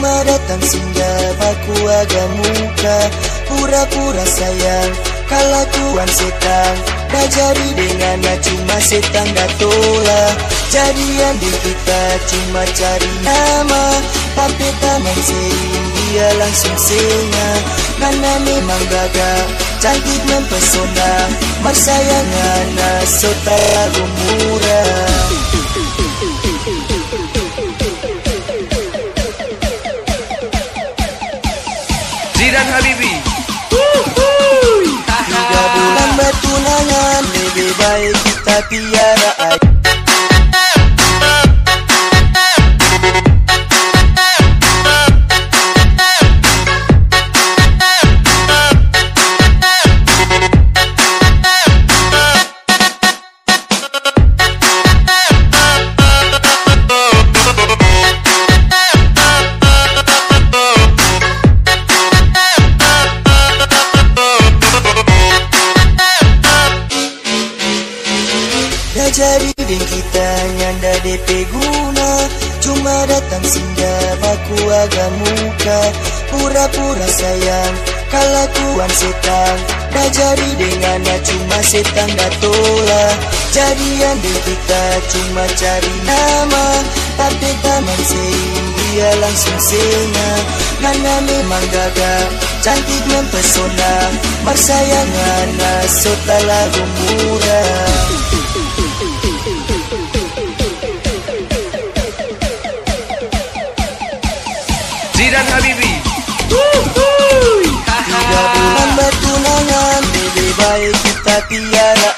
Datang singgah aku agak muka. Pura-pura sayang Kelakuan setan. Dah jadi dengannya cuma setan dah tolak Jadian di kita cuma cari nama. Tapi taman sering dia langsung singa. Nana memang gagah Cantik mempesona Marsayangan Sota lagu murah Zidan Habibi. Tiga bulan bertunangan Lebih baik kita piara jadi deng kita nyanda DP guna. Cuma datang singgah aku agak muka. Pura-pura sayang Kelakuan setan. Dah jadi dengannya cuma setan dah tolak. Jadian deng kita cuma cari nama. Tapi taman sering dia langsung sena Nana memang gagah Cantik mempesona Marsayangan Sota lagu murah Zidan Habibi. Tiga bulan bertunangan Lebih baik kita tiara